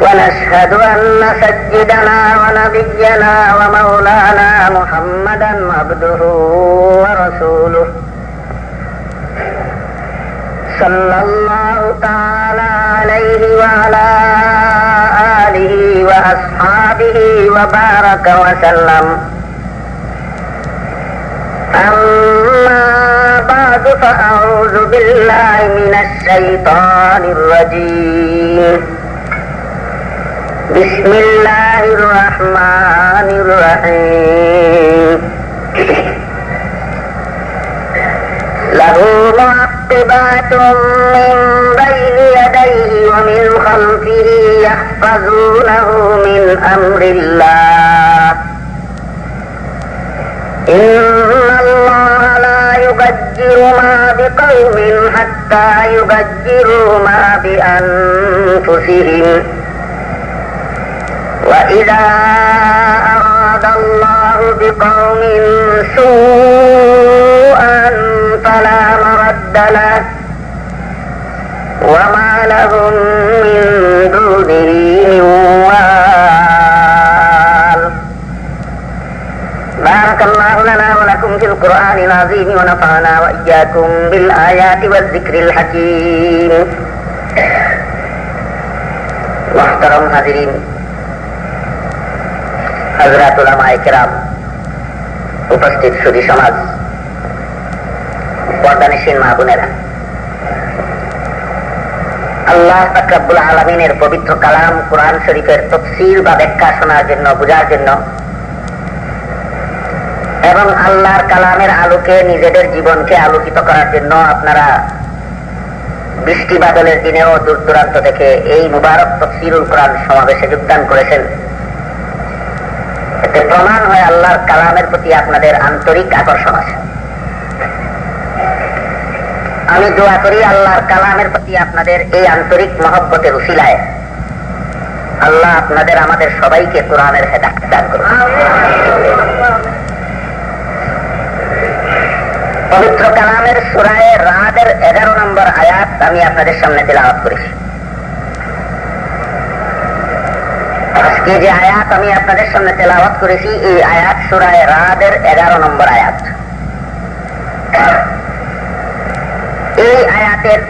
ونشهد أن سيدنا ونبينا ومولانا محمدا عبده ورسوله. صلى الله تعالى عليه وعلى آله وأصحابه وبارك وسلم. أما بعد فأعوذ بالله من الشيطان الرجيم. بسم الله الرحمن الرحيم له معقبات من بين يديه ومن خلفه يحفظونه من أمر الله إن الله لا يبجر ما بقوم حتى يبجروا ما بأنفسهم وإذا أراد الله بقوم سوءا فلا مرد له وما لهم من دونه من وال بارك الله لنا ولكم في القرآن العظيم ونفعنا وإياكم بالآيات والذكر الحكيم. محترم حاضرين আলমিনের পবিত্র কালাম কোরআন শরীফের তফসিল বা ব্যাখ্যা শোনার জন্য, বোঝার জন্য এবং আল্লাহর কালামের আলোকে নিজেদের জীবনকে আলোকিত করার জন্য আপনারা বৃষ্টি বাদলের দিনেও দূর দূরান্ত থেকে এই মুবারক তফসিরুল কোরআন সমাবেশে যোগদান করেছেন। এতে প্রমাণ হয় আল্লাহর কালামের প্রতি আপনাদের আন্তরিক আকর্ষণ আছে। আমি দোয়া করি আল্লাহর কালামের প্রতি আপনাদের এই আন্তরিক মহব্বতের উশিলায় আল্লাহ আপনাদের আমাদের সবাইকে কোরআনের হেদায়ত দান করুন। পবিত্র কালামের সুরায় রাতের এগারো নম্বর আয়াত আমি আপনাদের সামনে তেলাওয়াত করেছি। আজকে যে আয়াত আমি আপনাদের সামনে তেলাওয়াত করেছি, এই আয়াত সুরায় রাদের এগারো নম্বর আয়াত। এই আয়াতের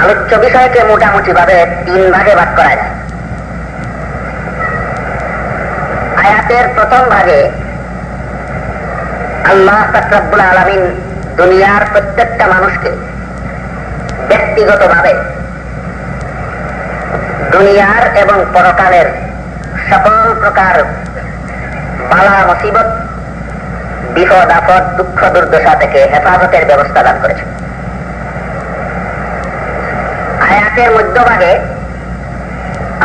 আলোচ্য বিষয়কে মোটামুটি ভাবে তিন ভাগে ভাগ করা যায়। আয়াতের প্রথম ভাগে, আল্লাহ আলমিন দুনিয়ার প্রত্যেকটা মানুষকে ব্যক্তিগতভাবে দুনিয়ার এবং পরকালের সকল প্রকার বালা মুসিবত, বিপদ, আপদ, দুঃখ, দুর্দশা থেকে হেফাজতের ব্যবস্থা দান করেছে। আয়াতের মধ্যভাগে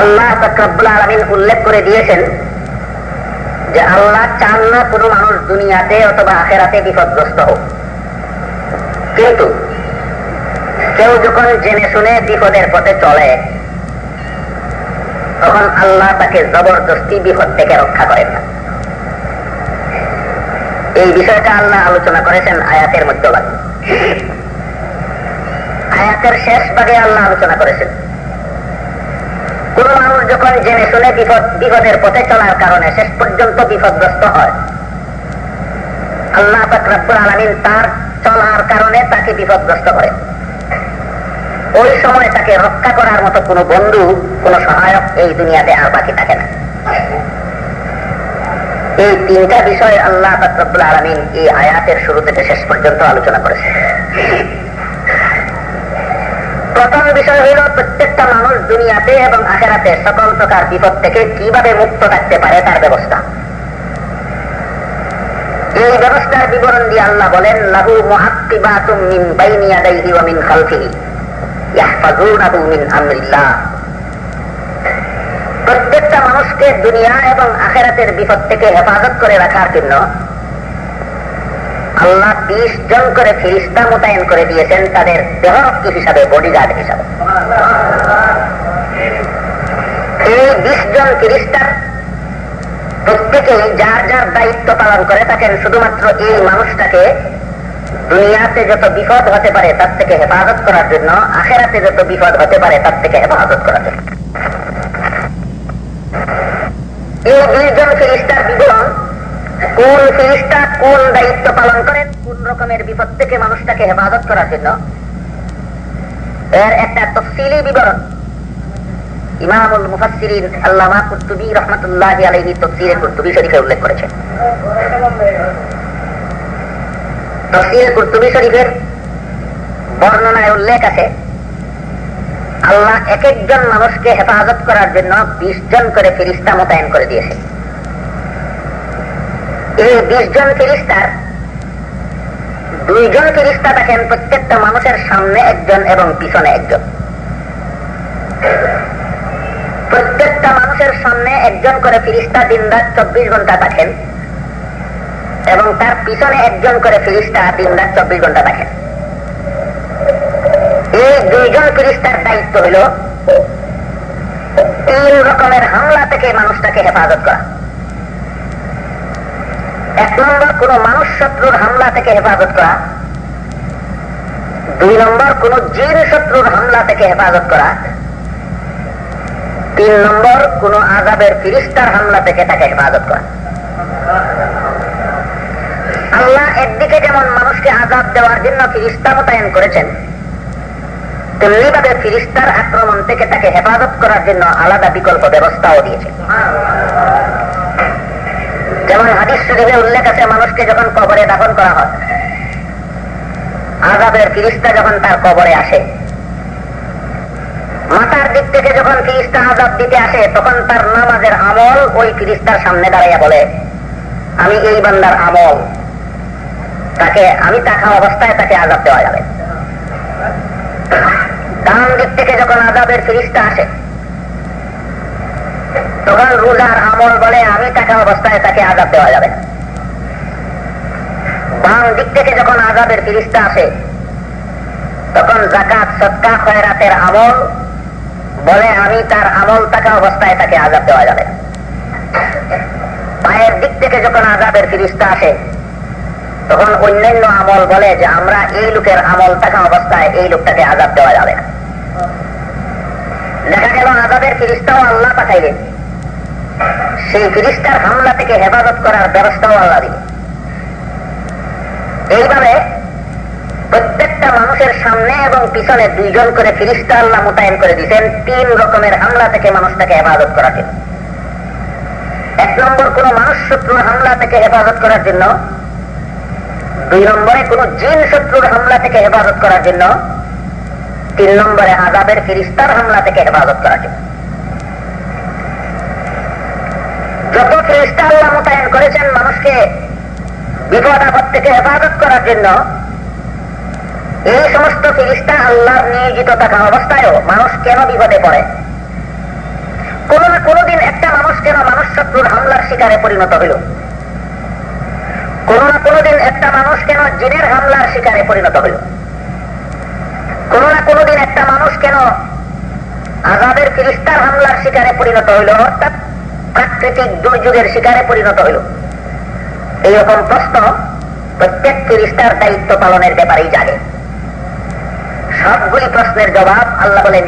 আল্লাহ ফকরাবুল আলমিন উল্লেখ করে দিয়েছেন যে আল্লাহ চান না কোনো মানুষ দুনিয়াতে অথবা আখেরাতে বিপদগ্রস্ত হোক। কিন্তু কেউ যখন জেনে শুনে বিপদের পথে চলে তখন আল্লাহ তাকে জবরদস্তি বিপদ থেকে রক্ষা করেন। এই বিষয়টা আল্লাহ আলোচনা করেছেন আয়াতের মধ্যভাগে। আয়াতের শেষ ভাগে আল্লাহ আলোচনা করেছেন। কোন মানুষ যখন জেনে শুনে বিপদ, বিপদের পথে চলার কারণে শেষ পর্যন্ত বিপদগ্রস্ত হয়, আল্লাহ আলমিন তার চলার কারণে তাকে বিপদগ্রস্ত করে ওই সময় তাকে রক্ষা করার মতো কোনো বন্ধু, কোন সহায়ক এই দুনিয়াতে আর বাকি থাকে না। এই তিনটা বিষয় আল্লাহ রব্বুল আলমিন এই আয়াতের শুরু থেকে শেষ পর্যন্ত আলোচনা করেছে প্রথম বিষয় হইল প্রত্যেকটা মানুষ দুনিয়াতে এবং আখেরাতে সকল প্রকার বিপদ থেকে কীভাবে মুক্ত থাকতে পারে তার ব্যবস্থা। এই ব্যবস্থার বিবরণ দিয়ে আল্লাহ বলেন, লাহু মুহাক্কিবাতুম মিন বাইনি ইয়াদাইহি ওয়া মিন খালফিহি। প্রত্যেকটা মানুষকে দুনিয়া এবং আখেরাতের বিপদ থেকে হেফাজত করে রাখার জন্য আল্লাহ বিশ জন করে ফিরিস্তা মোতায়েন করে দিয়েছেন তাদের দেহরক্ষী হিসাবে বডিগার্ড হিসাবে। এই বিশ জন ফিরিস্তার প্রত্যেকেই যার যার দায়িত্ব পালন করে থাকেন, শুধুমাত্র এই মানুষটাকে দুনিয়াতে যত বিপদ হতে পারে, তার থেকে হেফাজত করার জন্য আখেরাতে যত বিপদ হতে পারে, তার থেকে হেফাজত করার জন্য এই দুইজন বিবরণ, কোন কোন দায়িত্ব পালন করেন, কোন রকমের বিপদ থেকে মানুষটাকে হেফাজত করার জন্য, এর একটা তফসিলি বিবরণ। ইমামুল মুফাসসিরিন আল্লামা কুতুবি রহমাতুল্লাহি আলাইহি কুতুবি শরীফে উল্লেখ করেছেন। তফসির কুতুবি শরীফের বর্ণনায় উল্লেখ আছে, আল্লাহ এক একজন মানুষকে হেফাজত করার জন্য বিশ জন করে ফিরিস্তা মোতায়েন করে দিয়েছে। এই বিশ জন ফিরিস্তার, দুইজন ফিরিস্তা থাকেন প্রত্যেকটা মানুষের সামনে একজন এবং পিছনে একজন। প্রত্যেকটা মানুষের সামনে একজন করে ফিরিস্তা দিন রাত চব্বিশ ঘণ্টা থাকেন। এবং তার পিছনে একজন করে ফিরিস্তা দিন রাত চব্বিশ ঘণ্টা থাকেন এই দুইজন ফিরিস্তার দায়িত্ব হইল তিন রকমের হামলা থেকে মানুষটাকে হেফাজত করা। এক নম্বর, কোন মানুষ শত্রুর হামলা থেকে হেফাজত করা। দুই নম্বর, কোন জিন শত্রুর হামলা থেকে হেফাজত করা। তিন নম্বর, কোন আজাবের ফিরিস্তার হামলা থেকে তাকে হেফাজত করা। আল্লাহ একদিকে যেমন মানুষকে আজাব দেওয়ার জন্য ফিরিস্তা মোতায়েন করেছেন, তেমনি ভাবে ফিরিস্তার আক্রমণ থেকে তাকে হেফাজত করার জন্য আলাদা বিকল্প ব্যবস্থাও দিয়েছে। যেমন হাদিস শরীফে উল্লেখ আছে, মানুষকে যখন কবরে দাফন করা হয় আজাবের ফিরিস্তা যখন তার কবরে আসে, মাথার দিক থেকে যখন ফিরিস্তা আজাব দিতে আসে, তখন তার নামাজের আমল ওই ফিরিস্তার সামনে দাঁড়াইয়া বলে, আমি এই বান্দার আমল তাকে আমি তাকা অবস্থায় তাকে আজাব দেওয়া যাবে। ডান দিক থেকে যখন আজাবের ফিরিস্তা আসে, তখন রোজার আমল বলে, আমি টাকা অবস্থায় তাকে আজাব দেওয়া যাবে। বাম দিক থেকে যখন ফিরিস্তা আসে, তখন জাকাত সৎকা খয়রাতের আমল বলে, আমি তার আমল থাকা অবস্থায় তাকে আজাব দেওয়া যাবে। পায়ের দিক থেকে যখন আজাবের ফিরিস্তা আসে তখন অন্যান্য আমল বলে যে আমরা এই লোকের আমল থাকা অবস্থায় এই লোকটাকে আজাব দেওয়া যাবে না। দেখা গেল আজাবের ফিরিস্তাও আল্লাহ পাঠাইলেন। সেই ফিরিস্তার হামলা থেকে হেফাজত করার ব্যবস্থাও আল্লাহ দিলেন। এইভাবে প্রত্যেকটা মানুষের সামনে এবং পিছনে দুইজন করে ফিরিস্তা আল্লাহ মোতায়েন করে দিচ্ছেন তিন রকমের হামলা থেকে মানুষটাকে হেফাজত করার জন্য। এক নম্বর, কোন মানুষ শত্রুর হামলা থেকে হেফাজত করার জন্য দুই নম্বরে কোন জিন শত্রুর হামলা থেকে হেফাজত করার জন্য তিন নম্বরে আজাবের ফিরিস্তার হামলা থেকে হেফাজত করার জন্য। যত ফিরিস্তা আল্লাহ মোতায়েন করেছেন মানুষকে বিপদ আপদ থেকে হেফাজত করার জন্য, এই সমস্ত ফিরিস্তা আল্লাহর নিয়োজিত থাকা অবস্থায়ও মানুষ কেন বিপদে পড়ে? কোন না কোনদিন একটা মানুষ কেন মানুষ শত্রুর হামলার শিকারে পরিণত হইল কোন না কোনদিন একটা মানুষ কেন জিনের হামলার শিকারে পরিণত হইল কোন না কোনদিন একটা মানুষ কেন আজাদের ফিরিস্তার হামলার শিকারে পরিণত হইল অর্থাৎ প্রাকৃতিক দুর্যোগের শিকারে পরিণত হইল এইরকম প্রশ্ন প্রত্যেক ফিরিস্তার দায়িত্ব পালনের ব্যাপারেই জাগে। সবগুলি প্রশ্নের জবাব আল্লাহ বলেন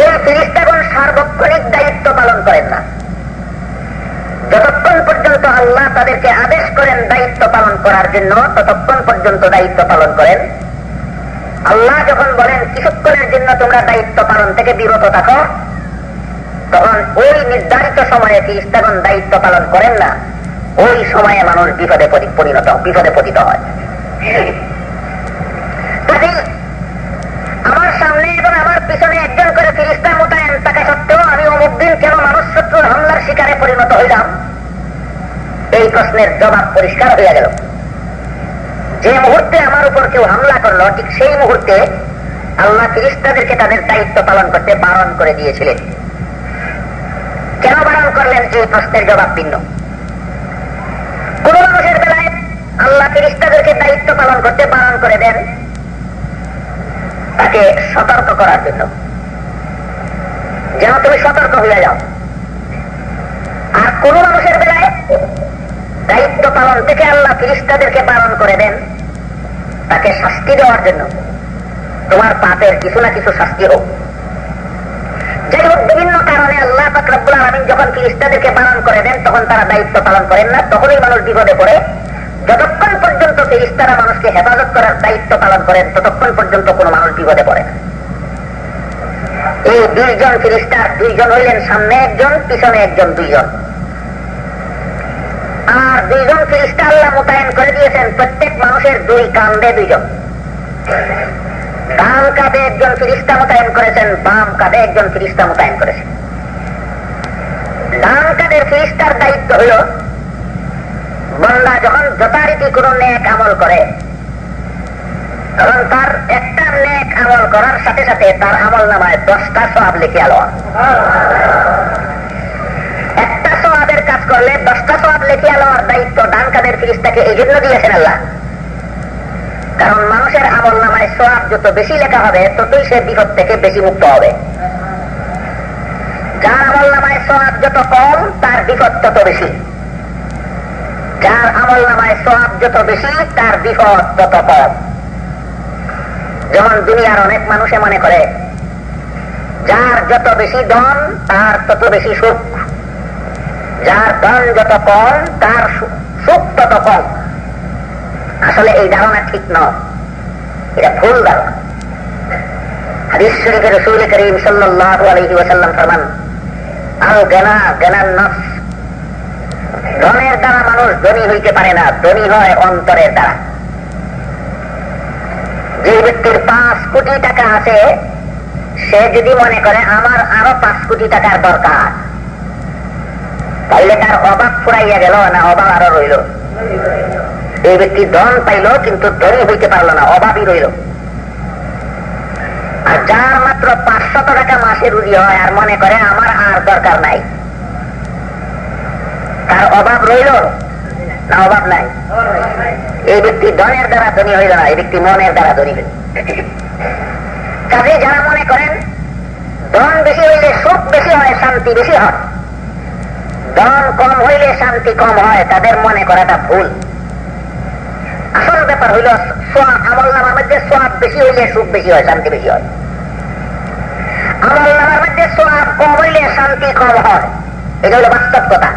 এই ফিরিস্তাগণ সার্বক্ষণিক দায়িত্ব পালন করেন না। পর্যন্ত আল্লাহ তাদেরকে আদেশ করেন দায়িত্ব পালন করার জন্য, ততক্ষণ পর্যন্ত দায়িত্ব পালন করেন। আল্লাহ যখন বলেন, কিছুক্ষণের জন্য তোমরা দায়িত্ব পালন থেকে বিরত থাকো, তখন ওই নির্ধারিত সময়ে ফিরিস্তাগণ দায়িত্ব পালন করেন না। ওই সময়ে মানুষ বিপদে পরিণত, বিপদে পতিত হয়। আমার সামনে এবং আমার পিছনে একজন করে ফিরিস্তা মোতায়েন থাকা সত্ত্বেও আমি অমুক দিন কেন মানুষ শত্রুর হামলার শিকারে পরিণত হইলাম? এই প্রশ্নের জবাব পরিষ্কার হইয়া গেল। যে মুহূর্তে আমার উপর কেউ হামলা করল, ঠিক সেই মুহূর্তে আল্লাহ ফিরিস্তাদেরকে তাদের দায়িত্ব পালন করতে বারণ করে দিয়েছিলেন। কেন বারণ করলেন? এই প্রশ্নের জবাব ভিন্ন। কোন মানুষের বেলায় আল্লাহ ফিরিস্তাদেরকে দায়িত্ব পালন করতে বারণ করে দেন তাকে সতর্ক করার জন্য। যেন তুমি সতর্ক হয়ে যাও। আর কোন মানুষের বেলায় দায়িত্ব পালন থেকে আল্লাহ ফিরিস্তাদেরকে বারণ করে দেন। তাকে শাস্তি দেওয়ার জন্য। তোমার পাপের কিছু না কিছু শাস্তি হোক। যাই হোক বিভিন্ন কারণে আল্লাহ ফাকরাবুল আলমিন যখন ফিরিস্তাদেরকে পালন করে দেন, তখন তারা দায়িত্ব পালন করেন না। তখনই মানুষ বিপদে পড়ে। যতক্ষণ পর্যন্ত ফিরিস্তারা মানুষকে হেফাজত করার দায়িত্ব পালন করেন, ততক্ষণ পর্যন্ত কোনো মানুষ বিপদে পড়ে না। এই দুইজন ফিরিস্তার দুইজন হইলেন সামনে একজন, পিছনে একজন দুইজন। আর দুইজন ফিরিস্তা আল্লাহ মোতায়েন করে দিয়েছেন। প্রত্যেক মানুষের দুই কান্দে দুইজন। ডান কাঁধে একজন ফিরিস্তা মোতায়েন করেছেন, বাম কাঁধে একজন ফিরিস্তা মোতায়েন করেছেন। ডান কাঁধের ফিরিস্তার দায়িত্ব হল, বন্দা যখন যথারীতি কোন নেক আমল করে, তখন তার একটা নেক আমল করার সাথে সাথে তার আমল নামায় দশটা সব লিখে আলো একটা সবাবের কাজ করলে দশটা আলোয়ার দায়িত্ব ডান কাদের ফিরিস্তাকে এই জন্য দিয়েছেন আল্লাহ। কারণ মানুষের আমল নামায় সোয়াব যত বেশি লেখা হবে, ততই সে বিপদ থেকে বেশি মুক্ত হবে। যার আমল নামায় সোয়াব যত কম, তার বিপদ তত বেশি। যার আমল নামায় সোয়াব যত বেশি, তার বিপদ তত কম। যেমন দুনিয়ার অনেক মানুষে মনে করে, যার যত বেশি ধন, তার তত বেশি সুখ। যার ধন যত কম তার সুখ তত কম আসলে এই ধারণা ঠিক নয়। এটা ভুল ধারণা। ধনের দ্বারা মানুষ হইতে পারে না, ধনী হয় যে পাঁচ কোটি টাকা আছে, সে যদি মনে করে, আমার আরও পাঁচ কোটি টাকার দরকার তাইলে তার অভাব ফুরাইয়া গেল না অভাব আরও রইল। এই ব্যক্তি ধন পাইল, কিন্তু ধনী হইতে পারল না অভাবই রইল। আর যার মাত্র পাঁচশত টাকা মাসে রুজি হয় আর মনে করে, আমার আর দরকার নাই। তার অভাব রইল না অভাব নাই? এই ব্যক্তি ধনের দ্বারা ধনী হইল না, এই ব্যক্তি মনের দ্বারা ধনী হইল। কাজে যারা মনে করেন, ধন বেশি হইলে সুখ বেশি হয়, শান্তি বেশি হয়। ধন কম হইলে শান্তি কম হয়, তাদের মনে করাটা ভুল। আসল ব্যাপার হইল আমল নামার মধ্যে সোয়াব বেশি হইলে সুখ বেশি হয়, শান্তি বেশি হয়। আমল নামার মধ্যে সোয়াব কম হইলে শান্তি কম হয়। এটা হলো বাস্তব কথা।